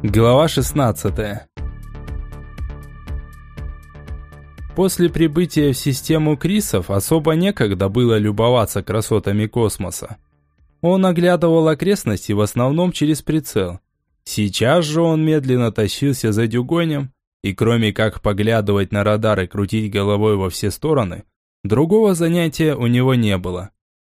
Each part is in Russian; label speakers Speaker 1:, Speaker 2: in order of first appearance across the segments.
Speaker 1: Глава 16 После прибытия в систему Крисов особо некогда было любоваться красотами космоса. Он оглядывал окрестности в основном через прицел. Сейчас же он медленно тащился за дюгонем, и кроме как поглядывать на радар и крутить головой во все стороны, другого занятия у него не было.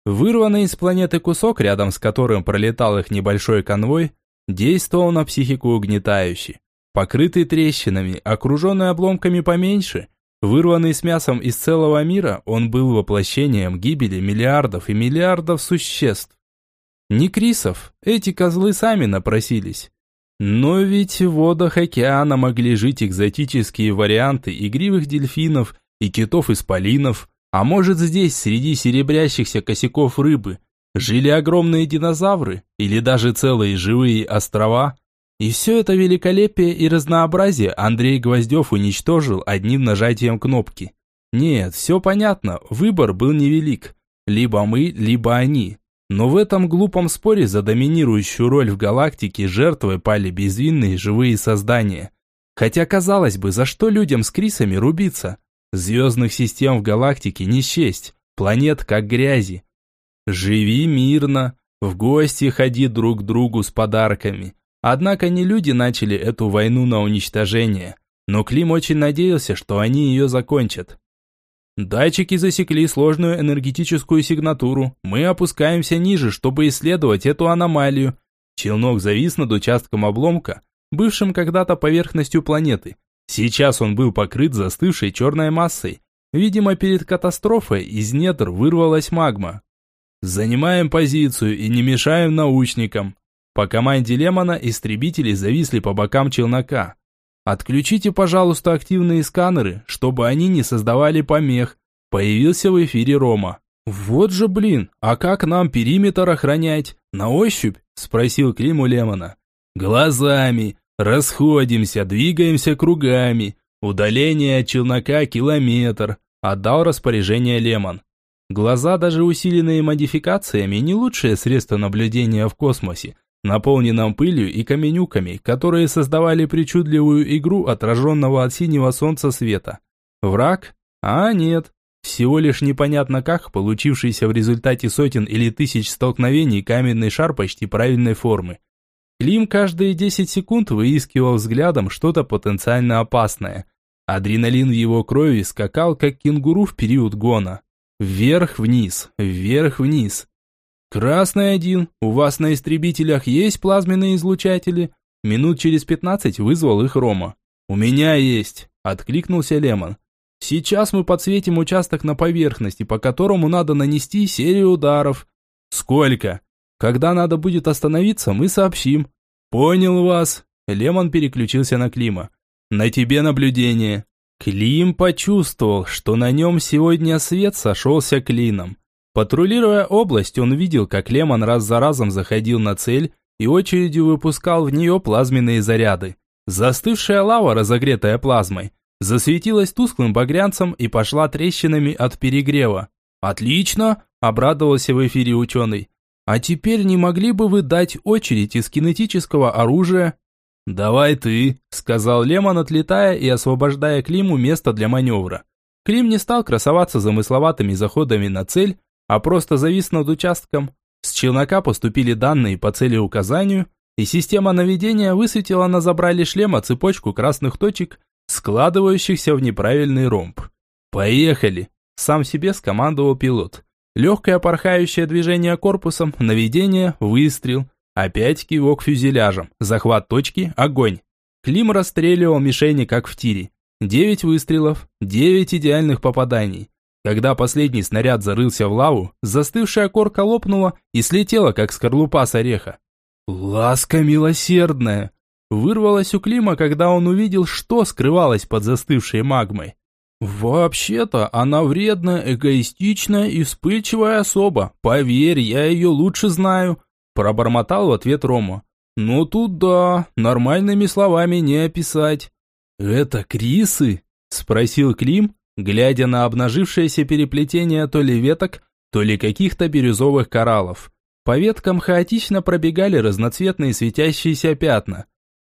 Speaker 1: Вырванный из планеты кусок, рядом с которым пролетал их небольшой конвой, действовал на психику угнетающе. Покрытый трещинами, окруженный обломками поменьше, вырванный с мясом из целого мира, он был воплощением гибели миллиардов и миллиардов существ. Не Крисов, эти козлы сами напросились. Но ведь в водах океана могли жить экзотические варианты игривых дельфинов и китов-исполинов, а может здесь, среди серебрящихся косяков рыбы, жили огромные динозавры или даже целые живые острова. И все это великолепие и разнообразие Андрей Гвоздев уничтожил одним нажатием кнопки. Нет, все понятно, выбор был невелик. Либо мы, либо они. Но в этом глупом споре за доминирующую роль в галактике жертвой пали безвинные живые создания. Хотя, казалось бы, за что людям с Крисами рубиться? Звездных систем в галактике не счесть, планет как грязи. Живи мирно, в гости ходи друг к другу с подарками. Однако не люди начали эту войну на уничтожение, но Клим очень надеялся, что они ее закончат. Датчики засекли сложную энергетическую сигнатуру. Мы опускаемся ниже, чтобы исследовать эту аномалию. Челнок завис над участком обломка, бывшим когда-то поверхностью планеты. Сейчас он был покрыт застывшей черной массой. Видимо, перед катастрофой из недр вырвалась магма. Занимаем позицию и не мешаем научникам. По команде Лемона истребители зависли по бокам челнока. Отключите, пожалуйста, активные сканеры, чтобы они не создавали помех. Появился в эфире Рома. Вот же, блин, а как нам периметр охранять? На ощупь? Спросил Клим у Лемона. Глазами. Расходимся, двигаемся кругами. Удаление от челнока километр. Отдал распоряжение Лемон. Глаза, даже усиленные модификациями, не лучшее средство наблюдения в космосе, наполненном пылью и каменюками, которые создавали причудливую игру отраженного от синего солнца света. Враг? А нет. Всего лишь непонятно как получившийся в результате сотен или тысяч столкновений каменный шар почти правильной формы. Клим каждые 10 секунд выискивал взглядом что-то потенциально опасное. Адреналин в его крови скакал, как кенгуру в период гона. Вверх-вниз, вверх-вниз. «Красный один, у вас на истребителях есть плазменные излучатели?» Минут через пятнадцать вызвал их Рома. «У меня есть», – откликнулся Лемон. «Сейчас мы подсветим участок на поверхности, по которому надо нанести серию ударов». «Сколько?» «Когда надо будет остановиться, мы сообщим». «Понял вас». Лемон переключился на Клима. «На тебе наблюдение». Клим почувствовал, что на нем сегодня свет сошелся клином. Патрулируя область, он видел, как Лемон раз за разом заходил на цель и очередью выпускал в нее плазменные заряды. Застывшая лава, разогретая плазмой, засветилась тусклым багрянцем и пошла трещинами от перегрева. «Отлично!» – обрадовался в эфире ученый. «А теперь не могли бы вы дать очередь из кинетического оружия?» «Давай ты», – сказал Лемон, отлетая и освобождая Климу место для маневра. Клим не стал красоваться замысловатыми заходами на цель, а просто завис над участком. С челнока поступили данные по цели указанию, и система наведения высветила на забрале шлема цепочку красных точек, складывающихся в неправильный ромб. «Поехали!» – сам себе скомандовал пилот. Легкое порхающее движение корпусом, наведение, выстрел. Опять кивок фюзеляжем, захват точки, огонь. Клим расстреливал мишени, как в тире. Девять выстрелов, девять идеальных попаданий. Когда последний снаряд зарылся в лаву, застывшая корка лопнула и слетела, как скорлупа с ореха. «Ласка милосердная!» Вырвалась у Клима, когда он увидел, что скрывалось под застывшей магмой. «Вообще-то она вредная, эгоистичная и вспыльчивая особа. Поверь, я ее лучше знаю», – пробормотал в ответ Рома. «Ну тут да, нормальными словами не описать». «Это Крисы?» – спросил Клим, глядя на обнажившееся переплетение то ли веток, то ли каких-то бирюзовых кораллов. По веткам хаотично пробегали разноцветные светящиеся пятна.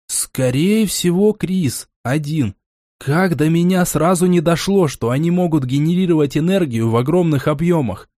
Speaker 1: «С Скорее всего, Крис. Один. Как до меня сразу не дошло, что они могут генерировать энергию в огромных объемах.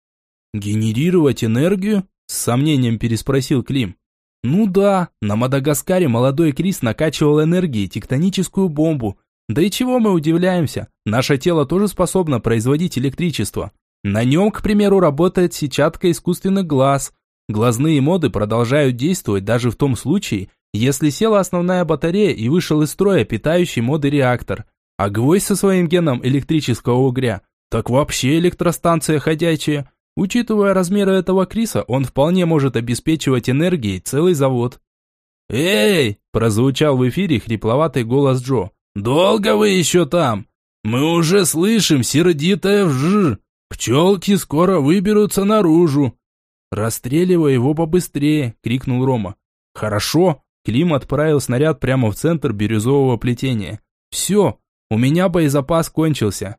Speaker 1: Генерировать энергию? С сомнением переспросил Клим. Ну да, на Мадагаскаре молодой Крис накачивал энергией тектоническую бомбу. Да и чего мы удивляемся? Наше тело тоже способно производить электричество. На нем, к примеру, работает сетчатка искусственных глаз. Глазные моды продолжают действовать даже в том случае, если села основная батарея и вышел из строя питающий моды реактор. А гвоздь со своим геном электрического угря, так вообще электростанция ходячая. Учитывая размеры этого Криса, он вполне может обеспечивать энергией целый завод. «Эй!» – прозвучал в эфире хрипловатый голос Джо. «Долго вы еще там? Мы уже слышим сердитое вжж. Пчелки скоро выберутся наружу». «Расстреливай его побыстрее!» – крикнул Рома. «Хорошо!» – Клим отправил снаряд прямо в центр бирюзового плетения. «Все, у меня боезапас кончился.